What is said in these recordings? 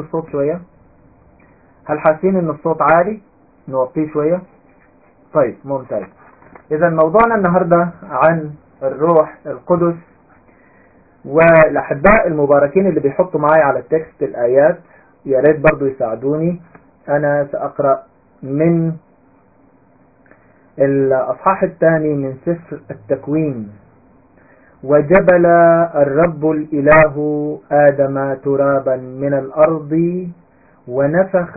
الصوت شوية. هل حاسين إن الصوت عالي؟ نوطيه شوية. طيب ممتاز. إذا موضوعنا النهاردة عن الروح القدس والأحباء المباركين اللي بيحطوا معايا على التكست الآيات. يا ريت برضو يساعدوني. أنا سأقرأ من الأصحاح الثاني من سفر التكوين. وجبل الرب الإله آدم ترابا من الأرض ونفخ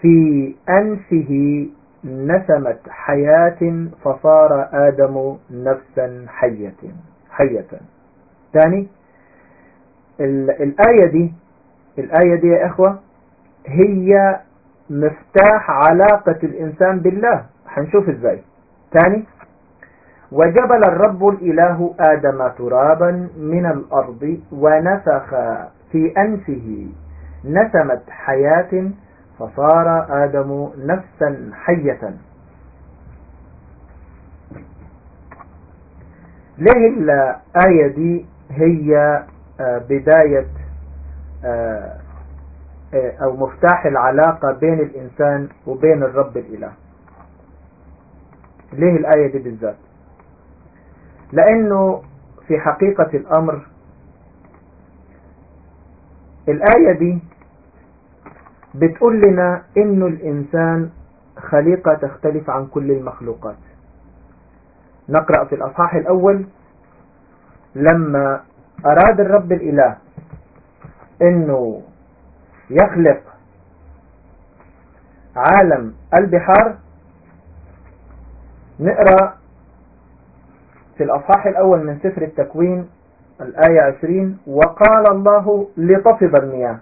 في أنفه نسمة حياة فصار آدم نفسا حية حية. ثاني الآية دي الآية دي يا إخوة هي مفتاح علاقة الإنسان بالله. هنشوف إزاي. ثاني وجبل الرب الإله آدم ترابا من الأرض ونفخ في أنفه. نسمة حياة فصار آدم نفسا حية. ليه الآية دي هي بداية أو مفتاح العلاقة بين الإنسان وبين الرب الإله. ليه الآية دي بالذات. لأنه في حقيقة الأمر الآية دي بتقول لنا إنه الإنسان خليقة تختلف عن كل المخلوقات. نقرأ في الأصحاح الأول لما أراد الرب الإله إنه يخلق عالم البحار نقرأ في الأصحاح الأول من سفر التكوين الآية 20 وقال الله لتفض المياه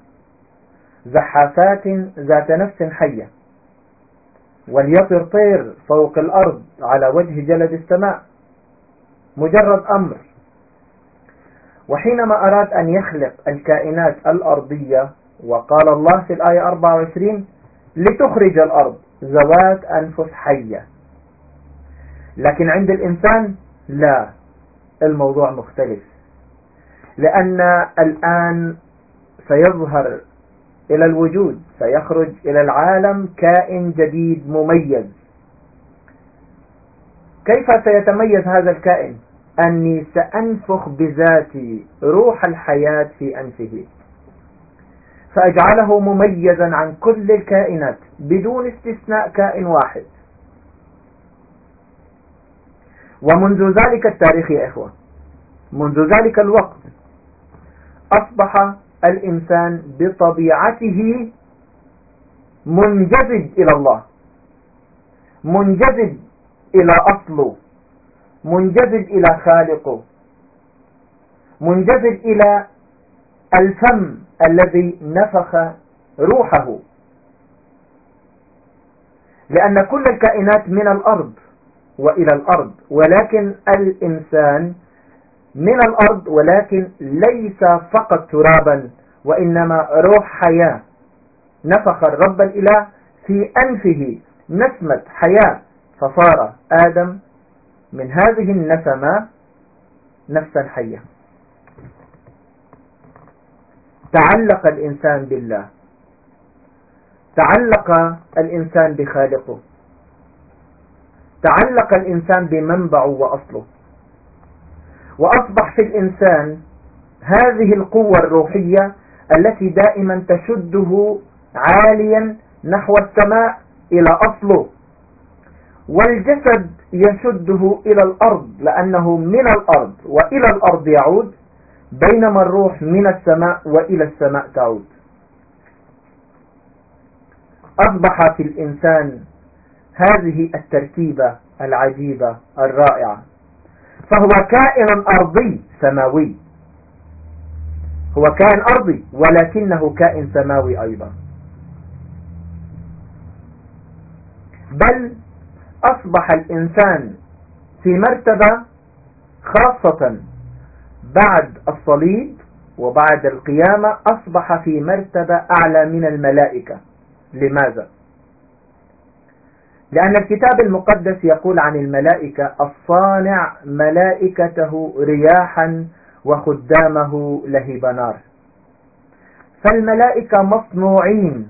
زحافات ذات نفس حية وليطر طير فوق الأرض على وجه جلد السماء مجرد أمر. وحينما أراد أن يخلق الكائنات الأرضية وقال الله في الآية 24 لتخرج الأرض ذوات أنفس حية. لكن عند الإنسان لا الموضوع مختلف. لأن الآن سيظهر إلى الوجود سيخرج إلى العالم كائن جديد مميز. كيف سيتميز هذا الكائن؟ أني سأنفخ بذاتي روح الحياة في أنفه. فأجعله مميزا عن كل الكائنات بدون استثناء كائن واحد. ومنذ ذلك التاريخ يا إخوة. منذ ذلك الوقت أصبح الإنسان بطبيعته منجذب إلى الله. منجذب إلى أصله. منجذب إلى خالقه. منجذب إلى الفم الذي نفخ روحه. لأن كل الكائنات من الأرض وإلى الأرض. ولكن الإنسان من الأرض ولكن ليس فقط ترابا وإنما روح حياة. نفخ الرب الإله في أنفه نسمة حياة. فصار آدم من هذه النسمة نفسا حية تعلق الإنسان بالله. تعلق الإنسان بخالقه. تعلق الإنسان بمنبعه وأصله. وأصبح في الإنسان هذه القوة الروحية التي دائما تشده عاليا نحو السماء إلى أصله. والجسد يشده إلى الأرض لأنه من الأرض وإلى الأرض يعود بينما الروح من السماء وإلى السماء تعود. أصبح في الإنسان هذه التركيبة العجيبة الرائعة. فهو كائن أرضي سماوي. هو كائن أرضي ولكنه كائن سماوي أيضا. بل أصبح الإنسان في مرتبة خاصة بعد الصليب وبعد القيامة أصبح في مرتبة أعلى من الملائكة. لماذا؟ لأن الكتاب المقدس يقول عن الملائكة الصانع ملائكته رياحا وخدامه لهب نار. فالملائكة مصنوعين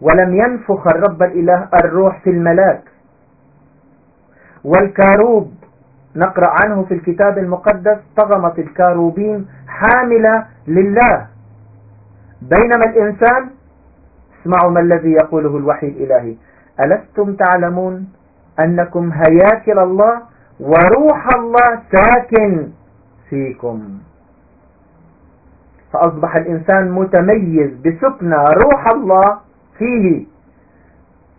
ولم ينفخ الرب الإله الروح في الملاك. والكاروب نقرأ عنه في الكتاب المقدس طغمت الكاروبين حاملة لله. بينما الإنسان اسمعوا ما الذي يقوله الوحي الإلهي. ألستم تعلمون أنكم هياكل الله وروح الله ساكن فيكم. فأصبح الإنسان متميز بسكن روح الله فيه.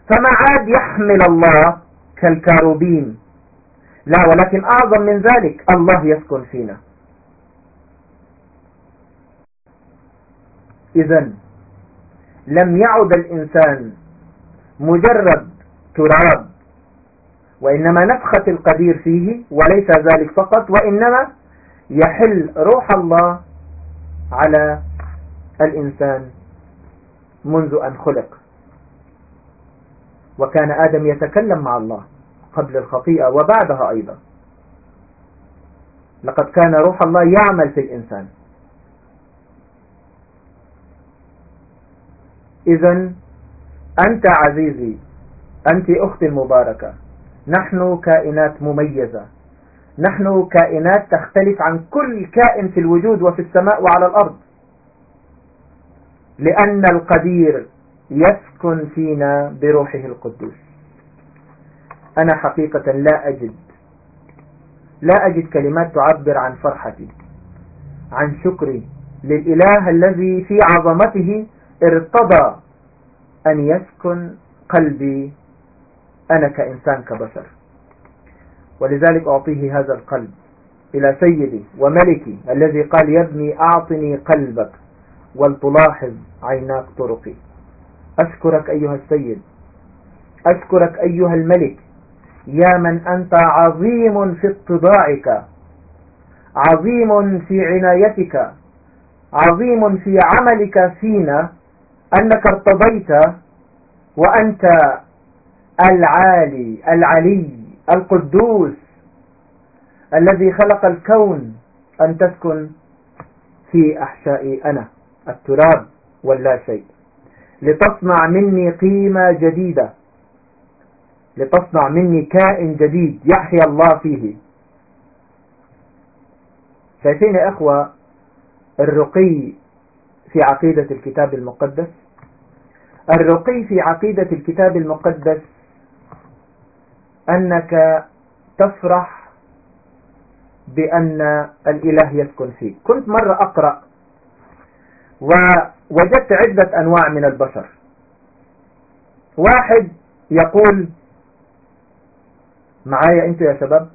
فما عاد يحمل الله كالكاروبين. لا ولكن أعظم من ذلك الله يسكن فينا. إذا لم يعد الإنسان مجرد تراب. وإنما نفخة القدير فيه وليس ذلك فقط وإنما يحل روح الله على الإنسان منذ أن خلق. وكان آدم يتكلم مع الله قبل الخطيئة وبعدها أيضا. لقد كان روح الله يعمل في الإنسان. إذا أنت عزيزي أنت أختي المباركة. نحن كائنات مميزة. نحن كائنات تختلف عن كل كائن في الوجود وفي السماء وعلى الأرض. لأن القدير يسكن فينا بروحه القدوس. أنا حقيقة لا أجد لا أجد كلمات تعبر عن فرحتي عن شكري للإله الذي في عظمته ارتضى أن يسكن قلبي أنا كإنسان كبشر. ولذلك أعطيه هذا القلب إلى سيدي وملكي الذي قال يا ابني أعطني قلبك ولتلاحظ عيناك طرقي. أشكرك أيها السيد. أشكرك أيها الملك. يا من أنت عظيم في اتضاعك عظيم في عنايتك عظيم في عملك فينا أنك ارتضيت وأنت العالي العلي القدوس الذي خلق الكون أن تسكن في أحشائي أنا التراب واللا شيء. لتصنع مني قيمة جديدة. لتصنع مني كائن جديد يحيا الله فيه. شايفين يا أخوة الرقي في عقيدة الكتاب المقدس. الرقي في عقيدة الكتاب المقدس أنك تفرح بأن الإله يسكن فيك. كنت مرة أقرأ ووجدت عدة أنواع من البشر. واحد يقول معايا أنتوا يا شباب؟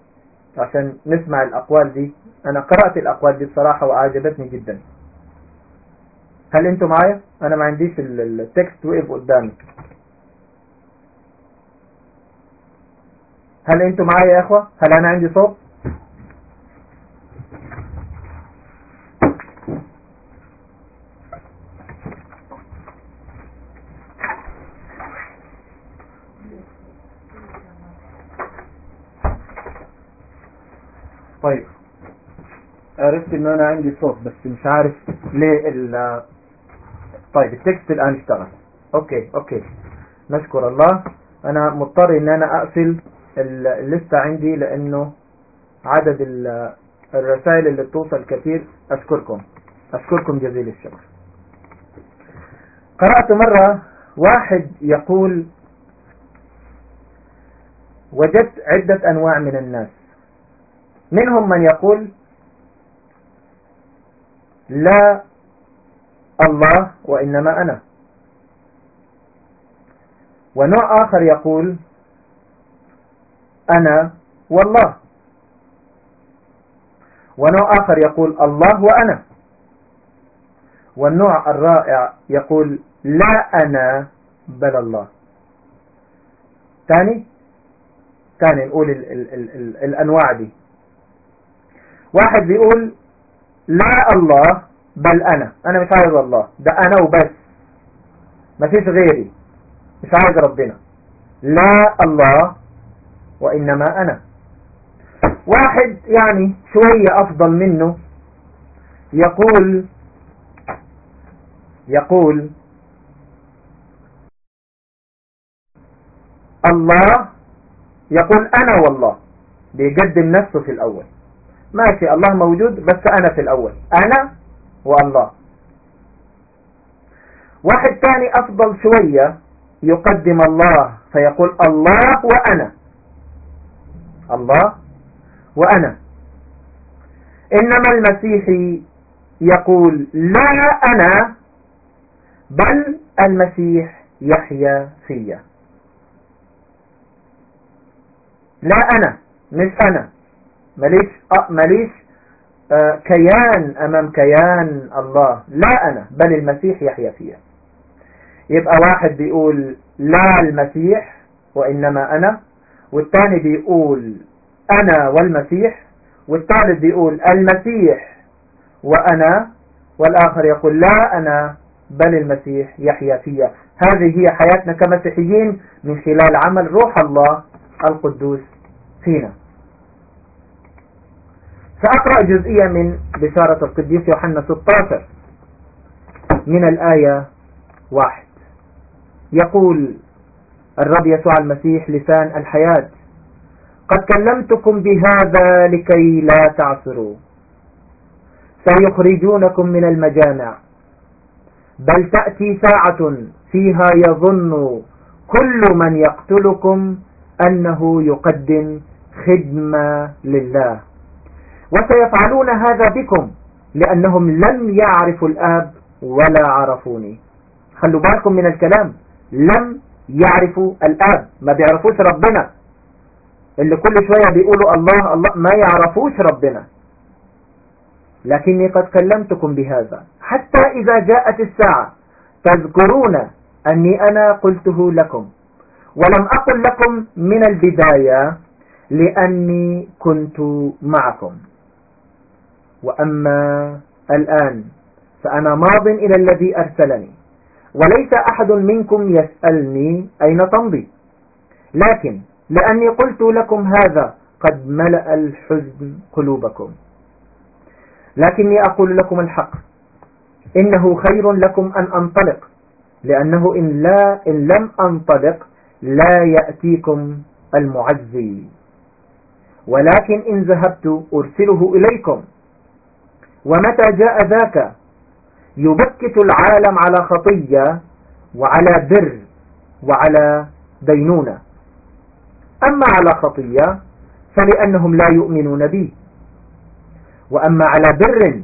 عشان نسمع الأقوال دي. أنا قرأت الأقوال دي بصراحة وأعجبتني جدا. هل أنتوا معايا؟ أنا ما عنديش التكست وقف قدامي. هل أنتوا معايا يا اخوة؟ هل أنا عندي صوت؟ طيب. عرفت ان أنا عندي صوت بس مش عارف ليه طيب ال text الآن اشتغل. okay okay. نشكر الله. أنا مضطر إن أنا أقفل الليستة عندي لأنه عدد الرسائل اللي بتوصل كثير. أشكركم. أشكركم جزيل الشكر. قرأت مرة واحد يقول وجدت عدة أنواع من الناس. منهم من يقول لا الله وإنما أنا. ونوع آخر يقول أنا والله. ونوع آخر يقول الله وأنا. والنوع الرائع يقول لا أنا بل الله. ثاني؟ ثاني نقول ال ال ال ال الأنواع دي. واحد بيقول لا الله بل أنا. أنا مش عايز الله. ده أنا وبس. مفيش غيري. مش عايز ربنا. لا الله وإنما أنا. واحد يعني شوية أفضل منه يقول يقول الله يقول أنا والله. بيقدم نفسه في الأول. ماشي الله موجود بس أنا في الأول. أنا والله واحد ثاني أفضل شوية يقدم الله فيقول الله وأنا الله وأنا إنما المسيحي يقول لا أنا بل المسيح يحيا فيا لا أنا مش أنا ماليش ماليش كيان أمام كيان الله. لا أنا بل المسيح يحيا فيا يبقى واحد بيقول لا المسيح وإنما أنا والثاني بيقول أنا والمسيح والثالث بيقول المسيح وأنا والآخر يقول لا أنا بل المسيح يحيا فيا هذه هي حياتنا كمسيحيين من خلال عمل روح الله القدوس فينا. سأقرأ جزئية من بشارة القديس يوحنا 16 من الآية واحد. يقول الرب يسوع المسيح لسان الحياة قد كلمتكم بهذا لكي لا تعثروا. سيخرجونكم من المجامع. بل تأتي ساعة فيها يظن كل من يقتلكم أنه يقدم خدمة لله. وسيفعلون هذا بكم لأنهم لم يعرفوا الآب ولا عرفوني. خلوا بالكم من الكلام لم يعرفوا الآب ما بيعرفوش ربنا. اللي كل شوية بيقولوا الله الله ما يعرفوش ربنا. لكني قد كلمتكم بهذا. حتى إذا جاءت الساعة تذكرون أني أنا قلته لكم. ولم أقل لكم من البداية لأني كنت معكم. وأما الآن فأنا ماض إلى الذي أرسلني وليس أحد منكم يسألني أين تمضي. لكن لأني قلت لكم هذا قد ملأ الحزن قلوبكم. لكني أقول لكم الحق. إنه خير لكم أن أنطلق لأنه إن, لا إن لم أنطلق لا يأتيكم المعزي. ولكن إن ذهبت أرسله إليكم. ومتى جاء ذاك؟ يبكت العالم على خطية وعلى بر وعلى دينونة. أما على خطية فلأنهم لا يؤمنون بي. وأما على بر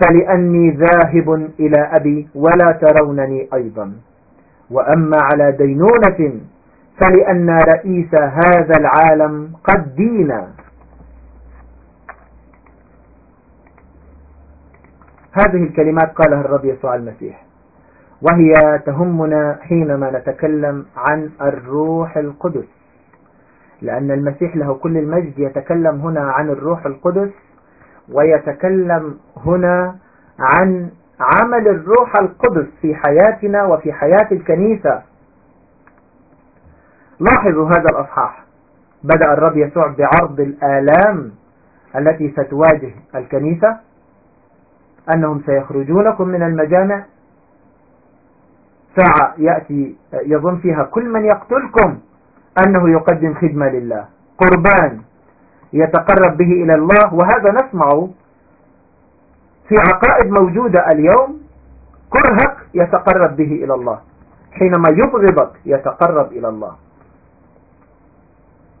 فلأني ذاهب إلى أبي ولا ترونني أيضا. وأما على دينونة فلأن رئيس هذا العالم قد دينا هذه الكلمات قالها الرب يسوع المسيح. وهي تهمنا حينما نتكلم عن الروح القدس. لأن المسيح له كل المجد يتكلم هنا عن الروح القدس ويتكلم هنا عن عمل الروح القدس في حياتنا وفي حياة الكنيسة. لاحظوا هذا الأصحاح. بدأ الرب يسوع بعرض الآلام التي ستواجه الكنيسة. أنهم سيخرجونكم من المجامع. ساعة يأتي يظن فيها كل من يقتلكم أنه يقدم خدمة لله. قربان يتقرب به إلى الله وهذا نسمعه في عقائد موجودة اليوم. كرهك يتقرب به إلى الله. حينما يبغضك يتقرب إلى الله.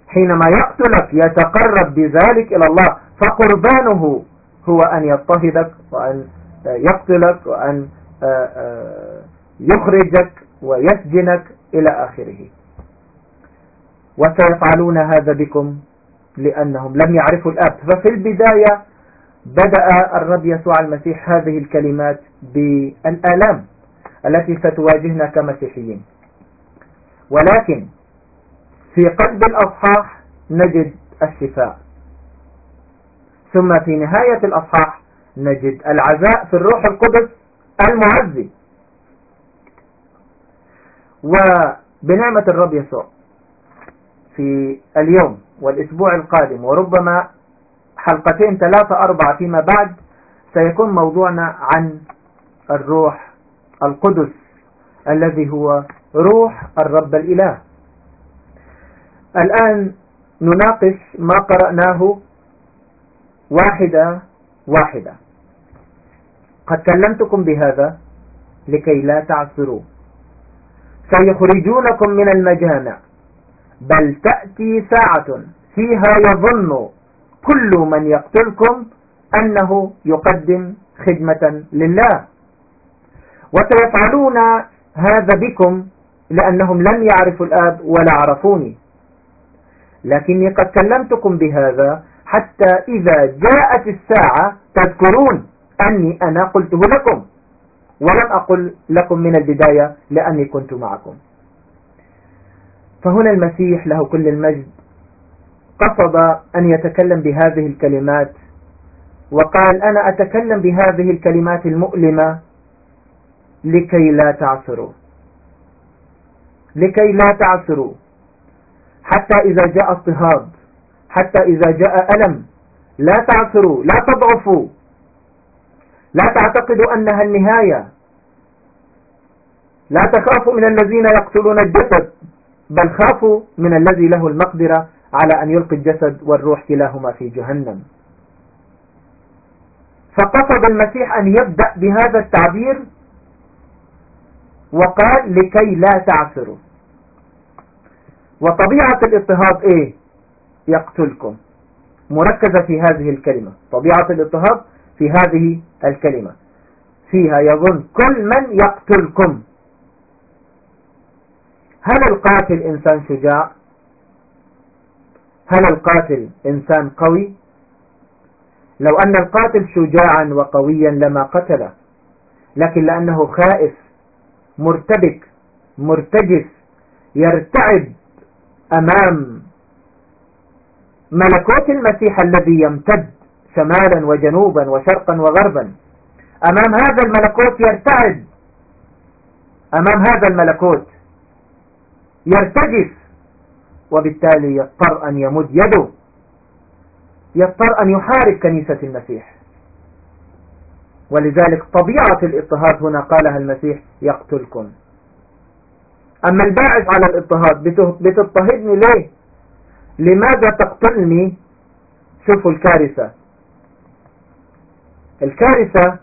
حينما يقتلك يتقرب بذلك إلى الله. فقربانه هو أن يضطهدك وأن يقتلك وأن يخرجك ويسجنك إلى آخره. وسيفعلون هذا بكم لأنهم لم يعرفوا الآب. ففي البداية بدأ الرب يسوع المسيح هذه الكلمات بالآلام التي ستواجهنا كمسيحيين. ولكن في قلب الأصحاح نجد الشفاء. ثم في نهاية الأصحاح نجد العزاء في الروح القدس المعزي. وبنعمة الرب يسوع في اليوم والأسبوع القادم وربما حلقتين ثلاثة أربعة فيما بعد سيكون موضوعنا عن الروح القدس الذي هو روح الرب الإله. الآن نناقش ما قرأناه واحدة واحدة. قد كلمتكم بهذا لكي لا تعثروا. سيخرجونكم من المجامع بل تأتي ساعة فيها يظن كل من يقتلكم أنه يقدم خدمة لله. وسيفعلون هذا بكم لأنهم لم يعرفوا الآب ولا عرفوني. لكني قد كلمتكم بهذا حتى إذا جاءت الساعة تذكرون أني أنا قلته لكم. ولم أقل لكم من البداية لأني كنت معكم. فهنا المسيح له كل المجد. قصد أن يتكلم بهذه الكلمات. وقال أنا أتكلم بهذه الكلمات المؤلمة لكي لا تعثروا. لكي لا تعثروا. حتى إذا جاء اضطهاد. حتى إذا جاء ألم لا تعثروا لا تضعفوا. لا تعتقدوا أنها النهاية. لا تخافوا من الذين يقتلون الجسد بل خافوا من الذي له المقدرة على أن يلقي الجسد والروح كلاهما في جهنم. فقصد المسيح أن يبدأ بهذا التعبير وقال لكي لا تعثروا. وطبيعة الاضطهاد إيه؟ يقتلكم. مركزة في هذه الكلمة. طبيعة الاضطهاد في هذه الكلمة. فيها يظن كل من يقتلكم. هل القاتل إنسان شجاع؟ هل القاتل إنسان قوي؟ لو أن القاتل شجاعا وقويا لما قتله لكن لأنه خائف مرتبك مرتجف يرتعب أمام ملكوت المسيح الذي يمتد شمالا وجنوبا وشرقا وغربا. أمام هذا الملكوت يرتعد. أمام هذا الملكوت يرتجف. وبالتالي يضطر أن يمد يده. يضطر أن يحارب كنيسة المسيح. ولذلك طبيعة الاضطهاد هنا قالها المسيح يقتلكم. أما الباعث على الاضطهاد بتضطهدني ليه؟ لماذا تقتلني؟ شوفوا الكارثة. الكارثة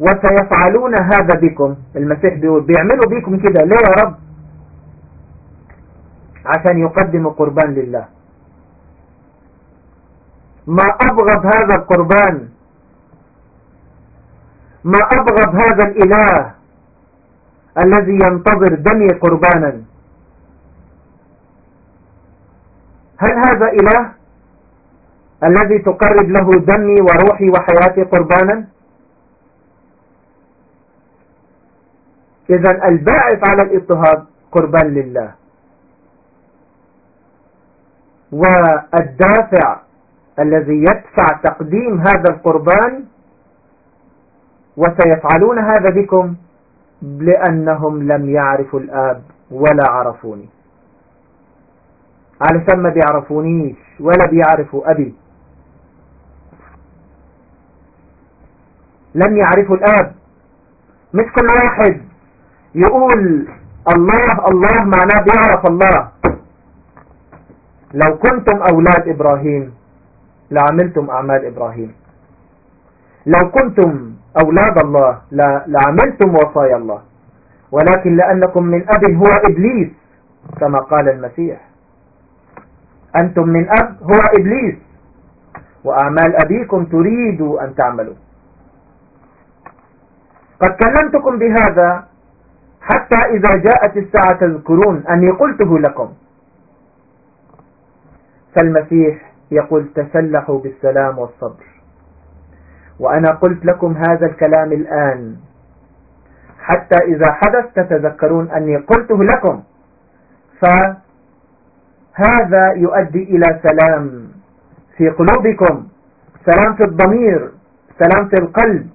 وسيفعلون هذا بكم. المسيح بيقول بيعملوا بكم كده. ليه يا رب. عشان يقدموا قربان لله. ما أبغض هذا القربان. ما أبغض هذا الإله الذي ينتظر دمي قربانا. هل هذا إله الذي تقرب له دمي وروحي وحياتي قربانا؟ إذا الباعث على الاضطهاد قربان لله. والدافع الذي يدفع تقديم هذا القربان وسيفعلون هذا بكم؟ لأنهم لم يعرفوا الآب ولا عرفوني. علشان ما بيعرفونيش ولا بيعرفوا أبي. لم يعرفوا الآب. مش كل واحد يقول الله الله معناه بيعرف الله. لو كنتم أولاد إبراهيم لعملتم أعمال إبراهيم. لو كنتم أولاد الله لعملتم وصايا الله. ولكن لأنكم من أب هو إبليس كما قال المسيح. أنتم من أب هو إبليس. وأعمال أبيكم تريد أن تعملوا. قد كلمتكم بهذا حتى إذا جاءت الساعة تذكرون أني قلته لكم. فالمسيح يقول تسلحوا بالسلام والصبر. وأنا قلت لكم هذا الكلام الآن. حتى إذا حدث تتذكرون أني قلته لكم. فهذا يؤدي إلى سلام في قلوبكم سلام في الضمير سلام في القلب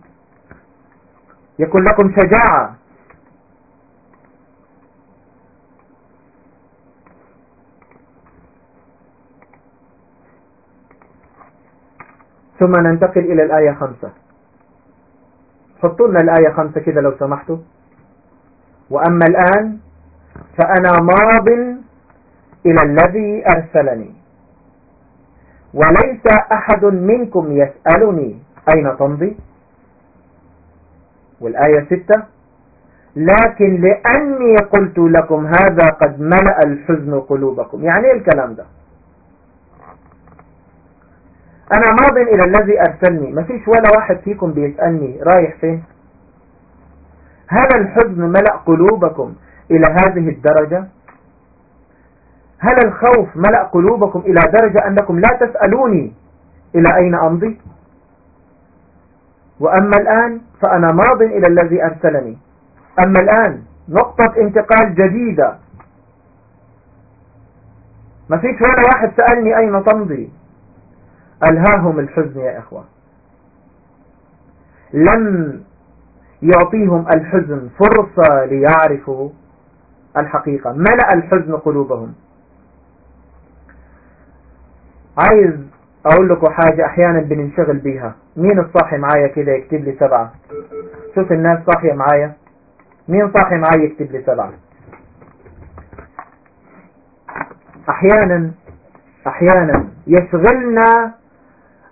يكون لكم شجاعة. ثم ننتقل إلى الآية خمسة. حطوا لنا الآية خمسة كده لو سمحتوا. وأما الآن فأنا ماض إلى الذي أرسلني. وليس أحد منكم يسألني أين تمضي؟ والآية ستة. لكن لأني قلت لكم هذا قد ملأ الحزن قلوبكم. يعني إيه الكلام ده؟ أنا ماض إلى الذي أرسلني. ما فيش ولا واحد فيكم بيسألني. رايح فين؟ هل الحزن ملأ قلوبكم إلى هذه الدرجة؟ هل الخوف ملأ قلوبكم إلى درجة أنكم لا تسألوني؟ إلى أين أمضي؟ وأما الآن فأنا ماض إلى الذي أرسلني. أما الآن نقطة انتقال جديدة. ما فيش ولا واحد سألني أين تمضي. ألهاهم الحزن يا إخوة. لم يعطيهم الحزن فرصة ليعرفوا الحقيقة. ملأ الحزن قلوبهم. عايز أقول لكم حاجة أحيانا بننشغل بيها. مين الصاحي معايا كده يكتب لي سبعة؟ شوف الناس صاحية معايا. مين صاحي معايا يكتب لي سبعة؟ أحيانا أحيانا يشغلنا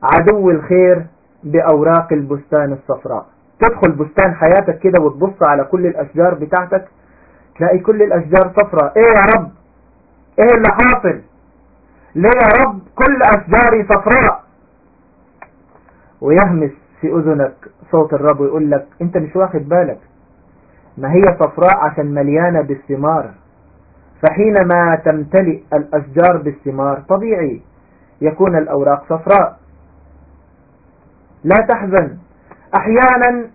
عدو الخير بأوراق البستان الصفراء. تدخل بستان حياتك كده وتبص على كل الأشجار بتاعتك تلاقي كل الأشجار صفراء. إيه يا رب؟ إيه اللي حاصل؟ ليه يا رب كل أشجاري صفراء. ويهمس في أذنك صوت الرب ويقول لك أنت مش واخد بالك. ما هي صفراء عشان مليانة بالثمار. فحينما تمتلئ الأشجار بالثمار طبيعي يكون الأوراق صفراء. لا تحزن. أحيانا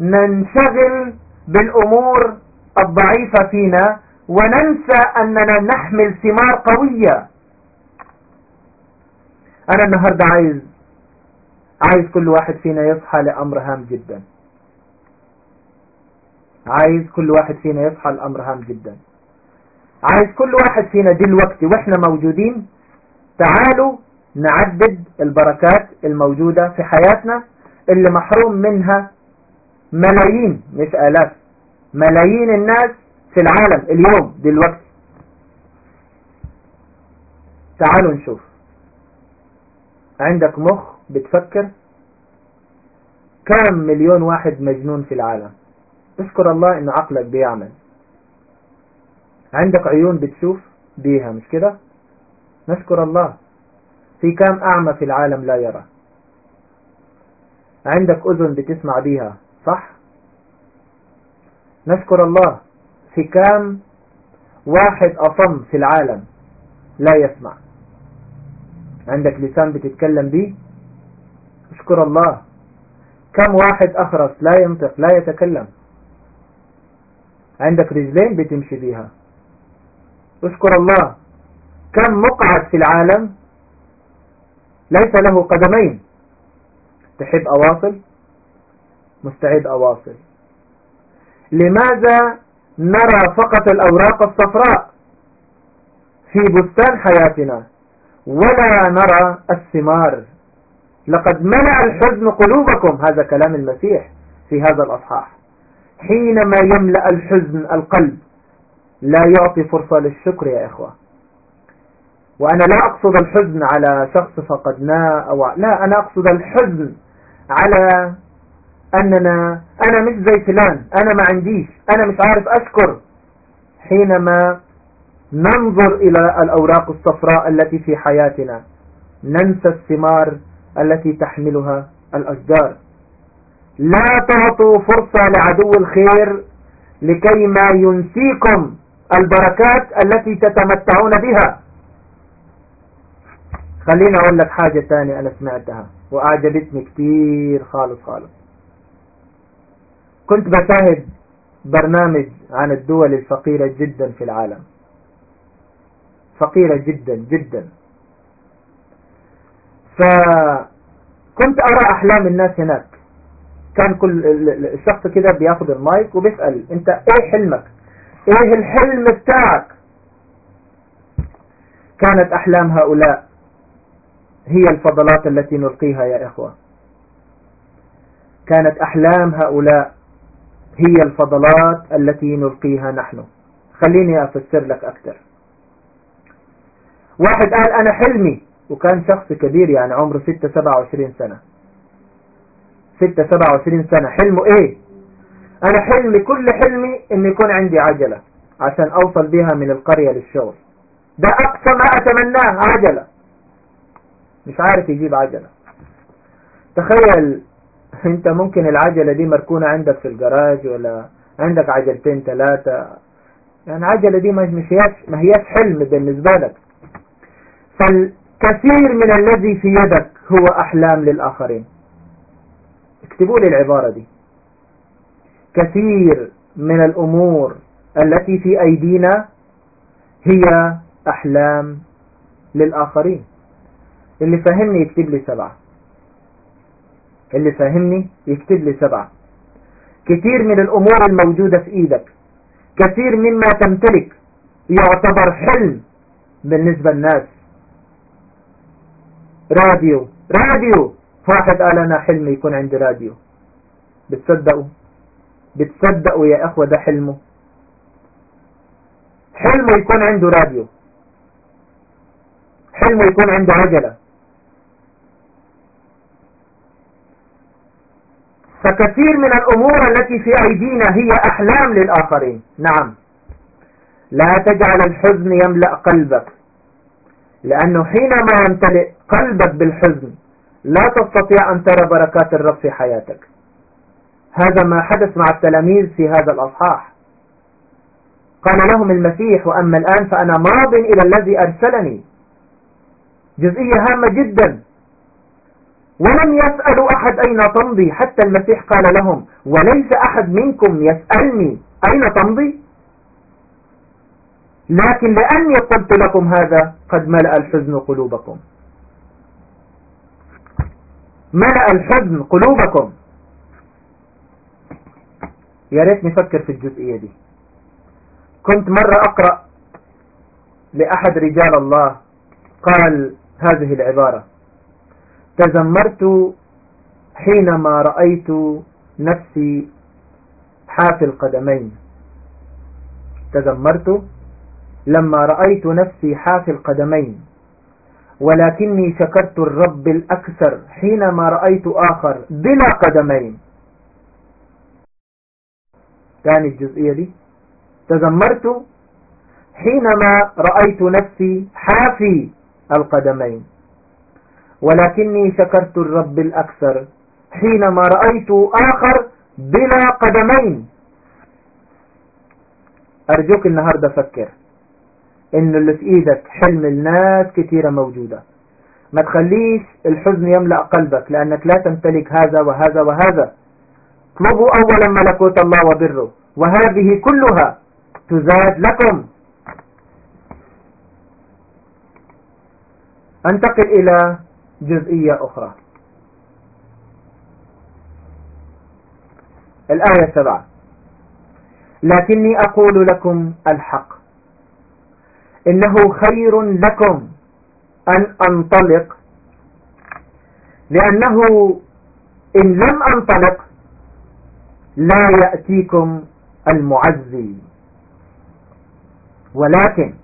ننشغل بالأمور الضعيفة فينا وننسى أننا نحمل ثمار قوية. أنا النهاردة عايز عايز كل واحد فينا يصحى لأمر هام جدا. عايز كل واحد فينا يصحى لأمر هام جدا. عايز كل واحد فينا دلوقتي وإحنا موجودين تعالوا نعدد البركات الموجودة في حياتنا اللي محروم منها ملايين مش آلاف ملايين الناس في العالم اليوم دلوقتي. تعالوا نشوف. عندك مخ بتفكر؟ كم مليون واحد مجنون في العالم؟ اشكر الله إن عقلك بيعمل. عندك عيون بتشوف؟ بيها مش كده؟ نشكر الله. في كام أعمى في العالم لا يرى. عندك أذن بتسمع بيها صح؟ نشكر الله. في كام واحد أصم في العالم لا يسمع. عندك لسان بتتكلم به اشكر الله. كم واحد أخرس لا ينطق لا يتكلم؟ عندك رجلين بتمشي بيها. اشكر الله. كم مقعد في العالم؟ ليس له قدمين. تحب أواصل؟ مستعد أواصل. لماذا نرى فقط الأوراق الصفراء في بستان حياتنا؟ ولا نرى الثمار. لقد منع الحزن قلوبكم هذا كلام المسيح في هذا الأصحاح. حينما يملأ الحزن القلب لا يعطي فرصة للشكر يا إخوة. وأنا لا أقصد الحزن على شخص فقدناه أو لا أنا أقصد الحزن على أننا أنا مش زي فلان أنا ما عنديش أنا مش عارف أشكر. حينما ننظر إلى الأوراق الصفراء التي في حياتنا. ننسى الثمار التي تحملها الأشجار. لا تعطوا فرصة لعدو الخير لكي ما ينسيكم البركات التي تتمتعون بها. خليني أقول لك حاجة ثانية أنا سمعتها وأعجبتني كتير خالص خالص. كنت بشاهد برنامج عن الدول الفقيرة جدا في العالم. فقيرة جدا جدا. فكنت أرى أحلام الناس هناك. كان كل الشخص كده بياخد المايك وبيسأل أنت إيه حلمك؟ إيه الحلم بتاعك؟ كانت أحلام هؤلاء هي الفضلات التي نلقيها يا إخوة. كانت أحلام هؤلاء هي الفضلات التي نلقيها نحن. خليني أفسر لك أكثر. واحد قال أنا حلمي. وكان شخص كبير يعني عمره ستة سبعة وعشرين سنة. ستة سبعة وعشرين سنة. حلمه إيه؟ أنا حلمي كل حلمي ان يكون عندي عجلة عشان أوصل بها من القرية للشغل. ده أقصى ما أتمناه عجلة. مش عارف يجيب عجلة. تخيل أنت ممكن العجلة دي مركونة عندك في الجراج ولا عندك عجلتين ثلاثة يعني عجلة دي ما هياش ما هياش حلم بالنسبة لك. فالكثير من الذي في يدك هو أحلام للآخرين. اكتبوا لي العبارة دي. كثير من الأمور التي في أيدينا هي أحلام للآخرين. اللي فهمني يكتب لي سبعة. اللي فهمني يكتب لي سبعة. كثير من الأمور الموجودة في إيدك. كثير مما تمتلك يعتبر حلم بالنسبة للناس. راديو راديو. واحد قال أنا حلمي يكون عندي راديو. بتصدقوا. بتصدقوا يا أخوة ده حلمه. حلمه يكون عنده راديو. حلمه يكون عنده عجلة. فكثير من الأمور التي في أيدينا هي أحلام للآخرين. نعم. لا تجعل الحزن يملأ قلبك. لأنه حينما يمتلئ قلبك بالحزن لا تستطيع أن ترى بركات الرب في حياتك. هذا ما حدث مع التلاميذ في هذا الأصحاح. قال لهم المسيح وأما الآن فأنا ماض إلى الذي أرسلني. جزئية هامة جدا. ولم يسألوا أحد أين تمضي حتى المسيح قال لهم وليس أحد منكم يسألني أين تمضي لكن لأني قلت لكم هذا قد ملأ الحزن قلوبكم. ملأ الحزن قلوبكم. يا ريت نفكر في الجزئية دي. كنت مرة أقرأ لأحد رجال الله قال هذه العبارة تذمرت حينما رأيت نفسي حافي القدمين. تذمرت لما رأيت نفسي حافي القدمين ولكني شكرت الرب الأكثر حينما رأيت آخر بلا قدمين. كان الجزئية دي. تذمرت حينما رأيت نفسي حافي القدمين ولكني شكرت الرب الأكثر حينما رأيت آخر بلا قدمين. أرجوك النهاردة فكر. إن اللي في إيدك حلم الناس كثيرة موجودة. ما تخليش الحزن يملأ قلبك لأنك لا تمتلك هذا وهذا وهذا. اطلبوا أولا ملكوت الله وبره وهذه كلها تزاد لكم. أنتقل إلى جزئية أخرى. الآية سبعة لكني أقول لكم الحق. إنه خير لكم أن أنطلق. لأنه إن لم أنطلق لا يأتيكم المعزي. ولكن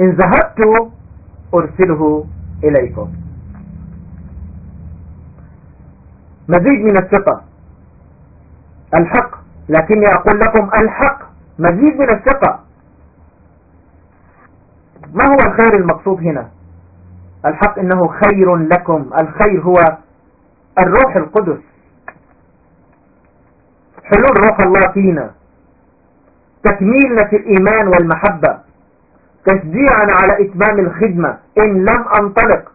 إن ذهبت أرسله إليكم. مزيد من الثقة. الحق. لكني أقول لكم الحق. مزيد من الثقة. ما هو الخير المقصود هنا؟ الحق إنه خير لكم. الخير هو الروح القدس. حلول روح الله فينا. تكميلنا في الإيمان والمحبة. تشجيعا على إتمام الخدمة. إن لم أنطلق.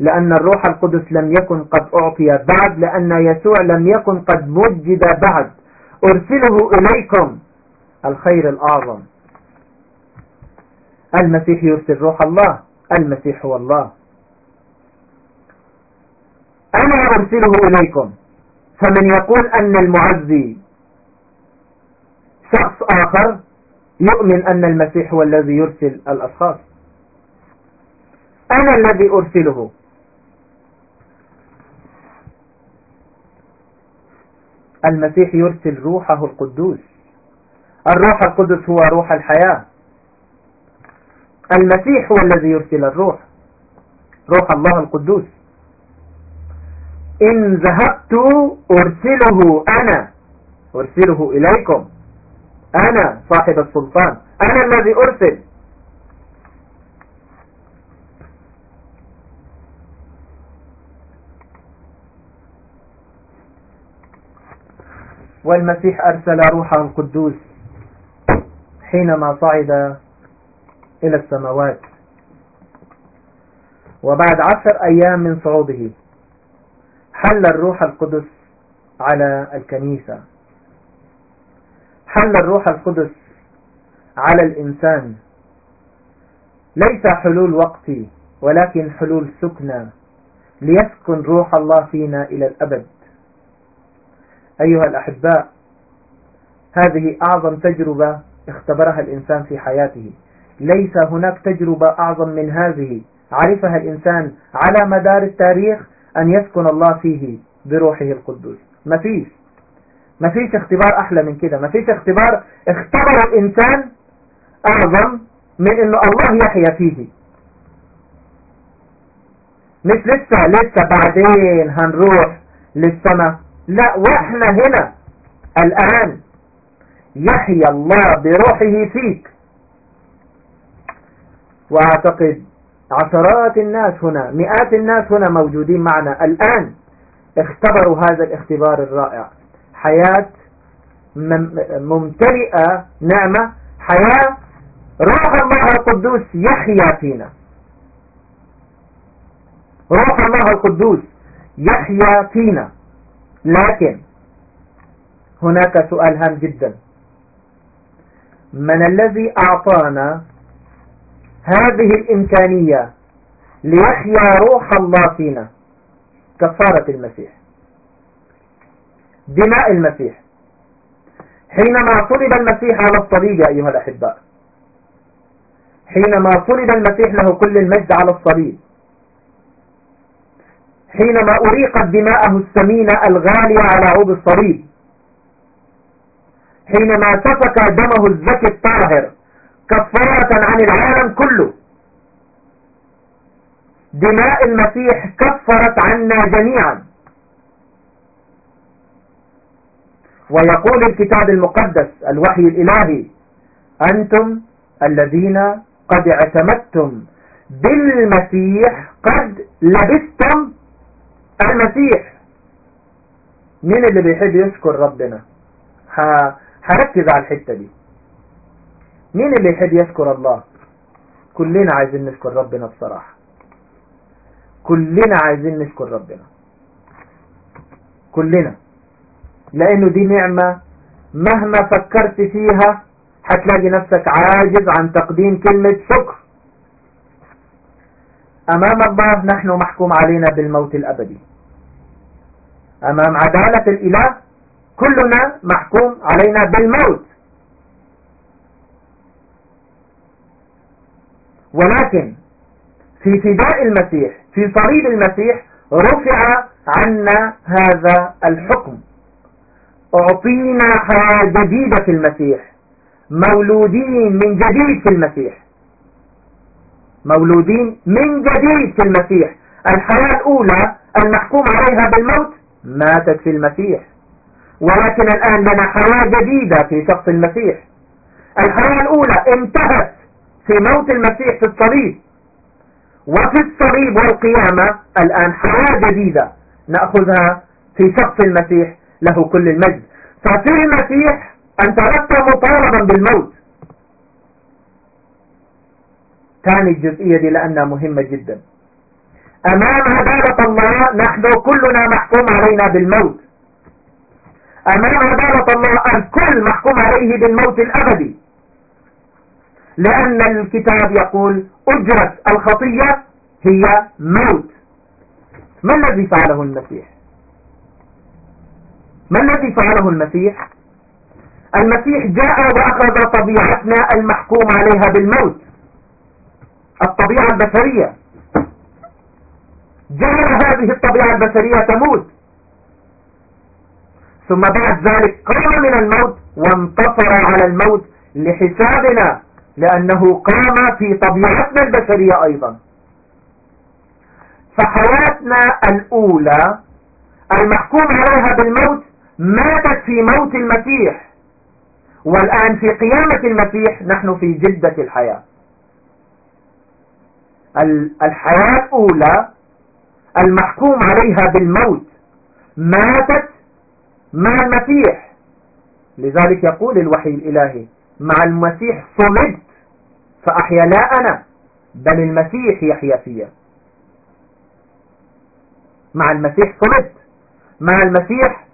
لأن الروح القدس لم يكن قد أعطي بعد لأن يسوع لم يكن قد مجد بعد. أرسله إليكم. الخير الأعظم. المسيح يرسل روح الله. المسيح هو الله. أنا أرسله إليكم. فمن يقول أن المعزي شخص آخر يؤمن أن المسيح هو الذي يرسل الأشخاص. أنا الذي أرسله. المسيح يرسل روحه القدوس. الروح القدس هو روح الحياة. المسيح هو الذي يرسل الروح. روح الله القدوس. إن ذهبت أرسله أنا. أرسله إليكم. أنا صاحب السلطان. أنا الذي أرسل. والمسيح أرسل روحه القدوس حينما صعد إلى السماوات. وبعد عشر أيام من صعوده حل الروح القدس على الكنيسة. حل الروح القدس على الإنسان. ليس حلول وقتي ولكن حلول سكنى ليسكن روح الله فينا إلى الأبد. أيها الأحباء هذه أعظم تجربة اختبرها الإنسان في حياته. ليس هناك تجربة أعظم من هذه. عرفها الإنسان على مدار التاريخ أن يسكن الله فيه بروحه القدوس. ما فيش. ما فيش اختبار أحلى من كده. ما فيش اختبار اختبر الإنسان أعظم من أنه الله يحيا فيه. مش لسه لسه بعدين هنروح للسماء. لا وإحنا هنا الآن يحيا الله بروحه فيك. وأعتقد عشرات الناس هنا مئات الناس هنا موجودين معنا. الآن اختبروا هذا الاختبار الرائع. حياة ممتلئة نعمة حياة روح الله القدوس يحيا فينا. روح الله القدوس يحيا فينا. لكن هناك سؤال هام جدا. من الذي أعطانا هذه الإمكانية ليحيا روح الله فينا. كفارة المسيح. دماء المسيح. حينما صلب المسيح على الصليب يا أيها الأحباء حينما صلب المسيح له كل المجد على الصليب. حينما أريقت دماءه الثمينة الغالية على عود الصليب. حينما سفك دمه الزكي الطاهر. كفارة عن العالم كله. دماء المسيح كفرت عنا جميعا. ويقول الكتاب المقدس الوحي الإلهي أنتم الذين قد اعتمدتم بالمسيح قد لبستم المسيح. مين اللي بيحب يشكر ربنا؟ هركز على الحتة دي. مين اللي يحب يشكر الله؟ كلنا عايزين نشكر ربنا بصراحة. كلنا عايزين نشكر ربنا. كلنا. لأنه دي نعمة مهما فكرت فيها هتلاقي نفسك عاجز عن تقديم كلمة شكر. أمام الله نحن محكوم علينا بالموت الأبدي. أمام عدالة الإله كلنا محكوم علينا بالموت. ولكن في فداء المسيح في صليب المسيح رفع عنا هذا الحكم. أعطينا حياة جديدة في المسيح مولودين من جديد في المسيح. مولودين من جديد في المسيح. الحياة الأولى المحكوم عليها بالموت ماتت في المسيح. ولكن الآن لنا حياة جديدة في شخص المسيح. الحياة الأولى انتهت. في موت المسيح في الصليب. وفي الصليب والقيامة الآن حياة جديدة نأخذها في شخص المسيح له كل المجد. ففي المسيح أنت لست مطالبا بالموت. ثاني الجزئية دي لأنها مهمة جدا. أمام عدالة الله نحن كلنا محكوم علينا بالموت. أمام عدالة الله الكل محكوم عليه بالموت الأبدي. لأن الكتاب يقول أجرة الخطية هي موت. ما الذي فعله المسيح؟ ما الذي فعله المسيح؟ المسيح جاء وأخذ طبيعتنا المحكوم عليها بالموت الطبيعة البشرية. جعل هذه الطبيعة البشرية تموت. ثم بعد ذلك قام من الموت وانتصر على الموت لحسابنا. لأنه قام في طبيعتنا البشرية أيضا. فحياتنا الأولى المحكوم عليها بالموت ماتت في موت المسيح. والآن في قيامة المسيح نحن في جدة الحياة. الحياة الأولى المحكوم عليها بالموت ماتت مع المسيح. لذلك يقول الوحي الإلهي مع المسيح صلبت فأحيا لا أنا بل المسيح يحيا فيا. مع المسيح صلبت مع المسيح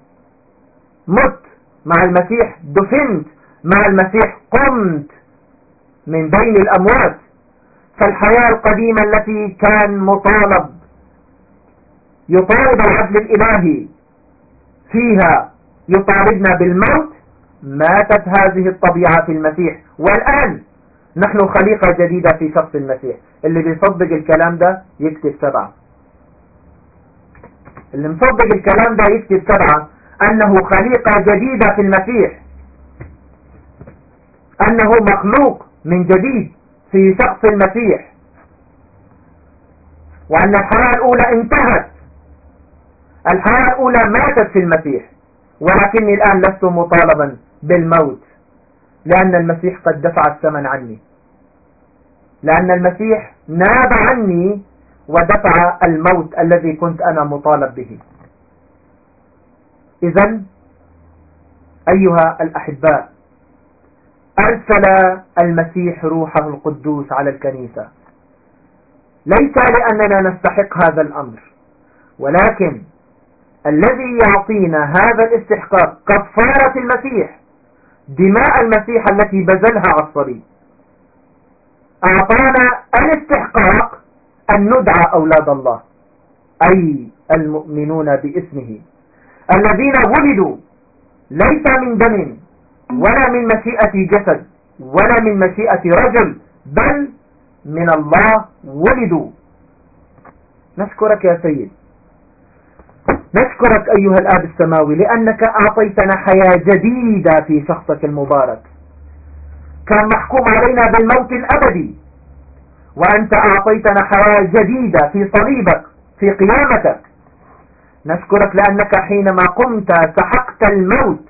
مت مع المسيح دفنت مع المسيح قمت من بين الأموات. فالحياة القديمة التي كان مطالب يطالب العدل الإلهي فيها يطالبنا بالموت. ماتت هذه الطبيعة في المسيح والآن نحن خليقة جديدة في شخص المسيح. اللي بيصدق الكلام ده يكتب سبعة. اللي مصدق الكلام ده يكتب سبعة. أنه خليقة جديدة في المسيح. أنه مخلوق من جديد في شخص المسيح. وأن الحياة الأولى انتهت. الحياة الأولى ماتت في المسيح. ولكني الآن لست مطالبا بالموت. لأن المسيح قد دفع الثمن عني. لأن المسيح ناب عني ودفع الموت الذي كنت أنا مطالب به. إذا أيها الأحباء أرسل المسيح روحه القدوس على الكنيسة. ليس لأننا نستحق هذا الأمر ولكن الذي يعطينا هذا الاستحقاق كفارة المسيح دماء المسيح التي بذلها على الصليب أعطانا الاستحقاق أن ندعى أولاد الله أي المؤمنون باسمه. الذين ولدوا ليس من دم ولا من مشيئة جسد ولا من مشيئة رجل بل من الله ولدوا. نشكرك يا سيد. نشكرك أيها الآب السماوي لأنك أعطيتنا حياة جديدة في شخصك المبارك. كان محكوم علينا بالموت الأبدي. وأنت أعطيتنا حياة جديدة في صليبك في قيامتك. نشكرك لأنك حينما قمت سحقت الموت.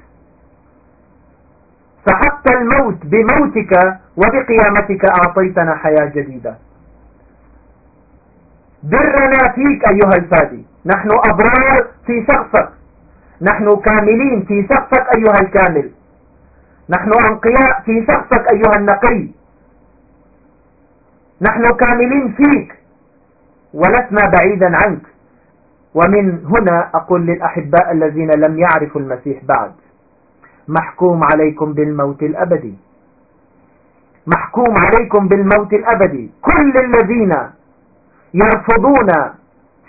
سحقت الموت بموتك وبقيامتك أعطيتنا حياة جديدة. برنا فيك أيها الفادي. نحن أبرار في شخصك. نحن كاملين في شخصك أيها الكامل. نحن أنقياء في شخصك أيها النقي. نحن كاملين فيك. ولسنا بعيدا عنك. ومن هنا أقول للأحباء الذين لم يعرفوا المسيح بعد محكوم عليكم بالموت الأبدي. محكوم عليكم بالموت الأبدي. كل الذين يرفضون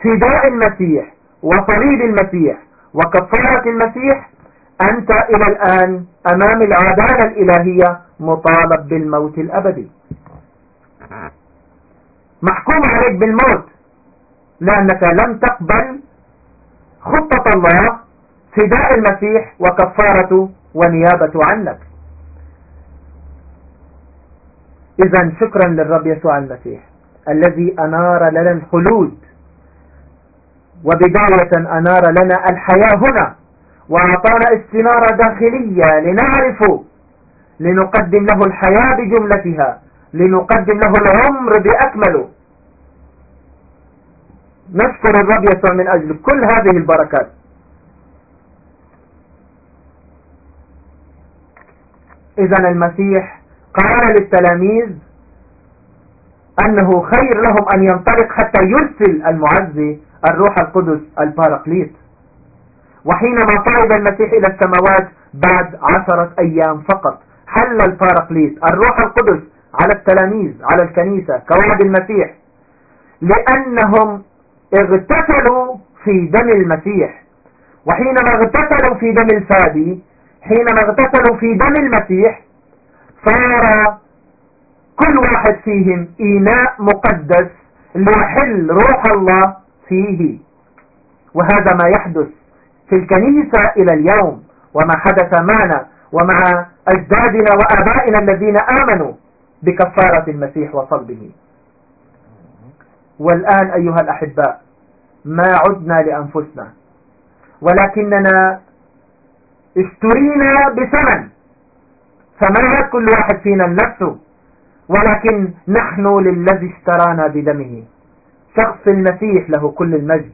فداء المسيح وصليب المسيح وكفارة المسيح أنت إلى الآن أمام العدالة الإلهية مطالب بالموت الأبدي. محكوم عليك بالموت لأنك لم تقبل خطة الله فداء المسيح وكفارته ونيابة عنك. إذا شكرا للرب يسوع المسيح الذي أنار لنا الخلود وبداية أنار لنا الحياة هنا. وأعطانا استنارة داخلية لنعرف لنقدم له الحياة بجملتها لنقدم له العمر بأكمله نشكر الرب يسوع من أجل كل هذه البركات. إذا المسيح قال للتلاميذ أنه خير لهم أن ينطلق حتى يرسل المعزي الروح القدس الباراكليت وحينما صعد المسيح إلى السماوات بعد عشرة أيام فقط حل الباراكليت الروح القدس على التلاميذ على الكنيسة كوعد المسيح لأنهم اغتسلوا في دم المسيح. وحينما اغتسلوا في دم الفادي حينما اغتسلوا في دم المسيح صار كل واحد فيهم إيناء مقدس ليحل روح الله فيه. وهذا ما يحدث في الكنيسة إلى اليوم وما حدث معنا ومع أجدادنا وآبائنا الذين آمنوا بكفارة المسيح وصلبه. والآن أيها الأحباء ما عدنا لأنفسنا ولكننا اشترينا بثمن فما كل واحد فينا نفسه ولكن نحن للذي اشترانا بدمه. شخص المسيح له كل المجد.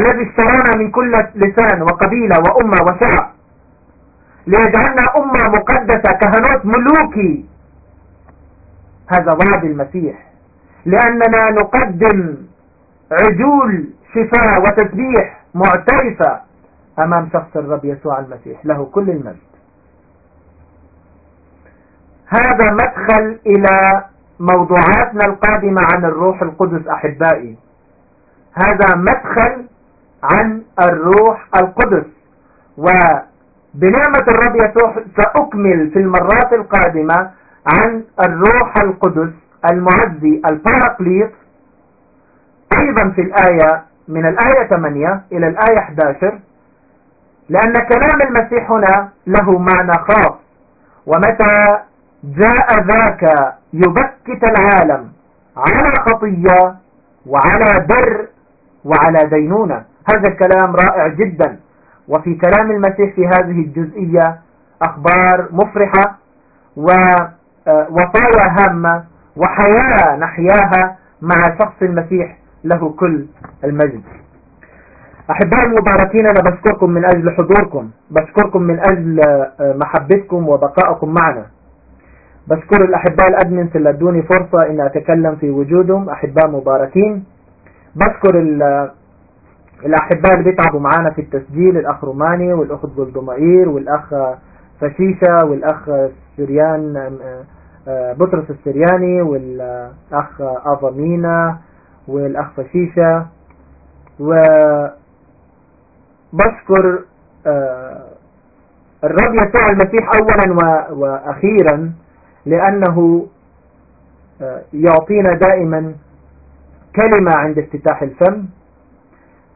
الذي اشترانا من كل لسان وقبيلة وأمة وشعب ليجعلنا أمة مقدسة كهنوت ملوكي. هذا وعد المسيح. لأننا نقدم عجول شفاء وتسبيح معترفة أمام شخص الرب يسوع المسيح له كل المجد. هذا مدخل إلى موضوعاتنا القادمة عن الروح القدس أحبائي. هذا مدخل عن الروح القدس. وبنعمة الرب يسوع سأكمل في المرات القادمة عن الروح القدس المعزي الباراكليط أيضا في الآية من الآية 8 إلى الآية 11 لأن كلام المسيح هنا له معنى خاص. ومتى جاء ذاك يبكت العالم على خطية وعلى بر وعلى دينونة. هذا الكلام رائع جدا. وفي كلام المسيح في هذه الجزئية أخبار مفرحة ووصايا هامة وحياة نحياها مع شخص المسيح له كل المجد. أحبائي المباركين أنا بشكركم من أجل حضوركم بشكركم من أجل محبتكم وبقائكم معنا. بشكر الأحباء ال admins اللي أدوني فرصة إن أتكلم في وجودهم أحباء مباركين. بشكر الأحباء اللي بيتعبوا معانا في التسجيل الأخ روماني والأخت جلدمائير والأخ فشيشة والأخ سريان بطرس السرياني والأخ أظمينا والأخ فشيشة. وبشكر الرب يسوع المسيح أولا وأخيرا لأنه يعطينا دائما كلمة عند افتتاح الفم.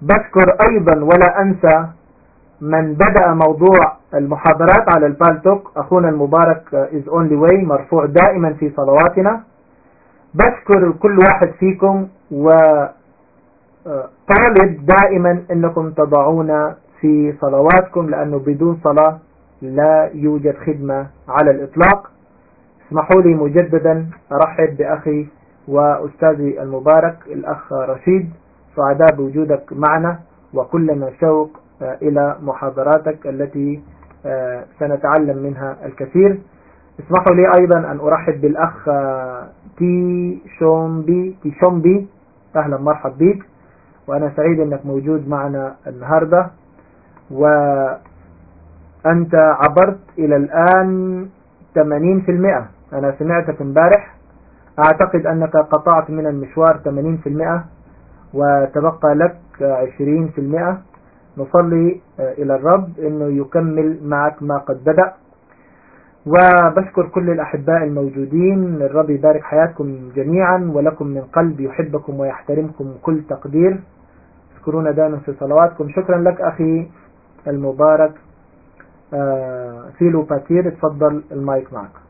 بذكر أيضا ولا أنسى من بدأ موضوع المحاضرات على البالتوك. أخونا المبارك is only way مرفوع دائما في صلواتنا. بشكر كل واحد فيكم وطالب دائما أنكم تضعون في صلواتكم لأنه بدون صلاة لا يوجد خدمة على الإطلاق. اسمحوا لي مجددا أرحب بأخي وأستاذي المبارك الأخ رشيد. سعداء بوجودك معنا وكلنا شوق إلى محاضراتك التي سنتعلم منها الكثير. اسمحوا لي أيضا أن أرحب بالأخ تي شومبي تي شومبي. أهلا مرحب بك. وأنا سعيد أنك موجود معنا النهاردة. وأنت عبرت إلى الآن 80% أنا سمعتك امبارح. أعتقد أنك قطعت من المشوار 80% وتبقى لك 20% نصلي إلى الرب أنه يكمل معك ما قد بدأ. وبشكر كل الأحباء الموجودين. الرب يبارك حياتكم جميعا ولكم من قلب يحبكم ويحترمكم كل تقدير. اذكرونا دائما في صلواتكم. شكرا لك أخي المبارك فيلو باتير. اتفضل المايك معك.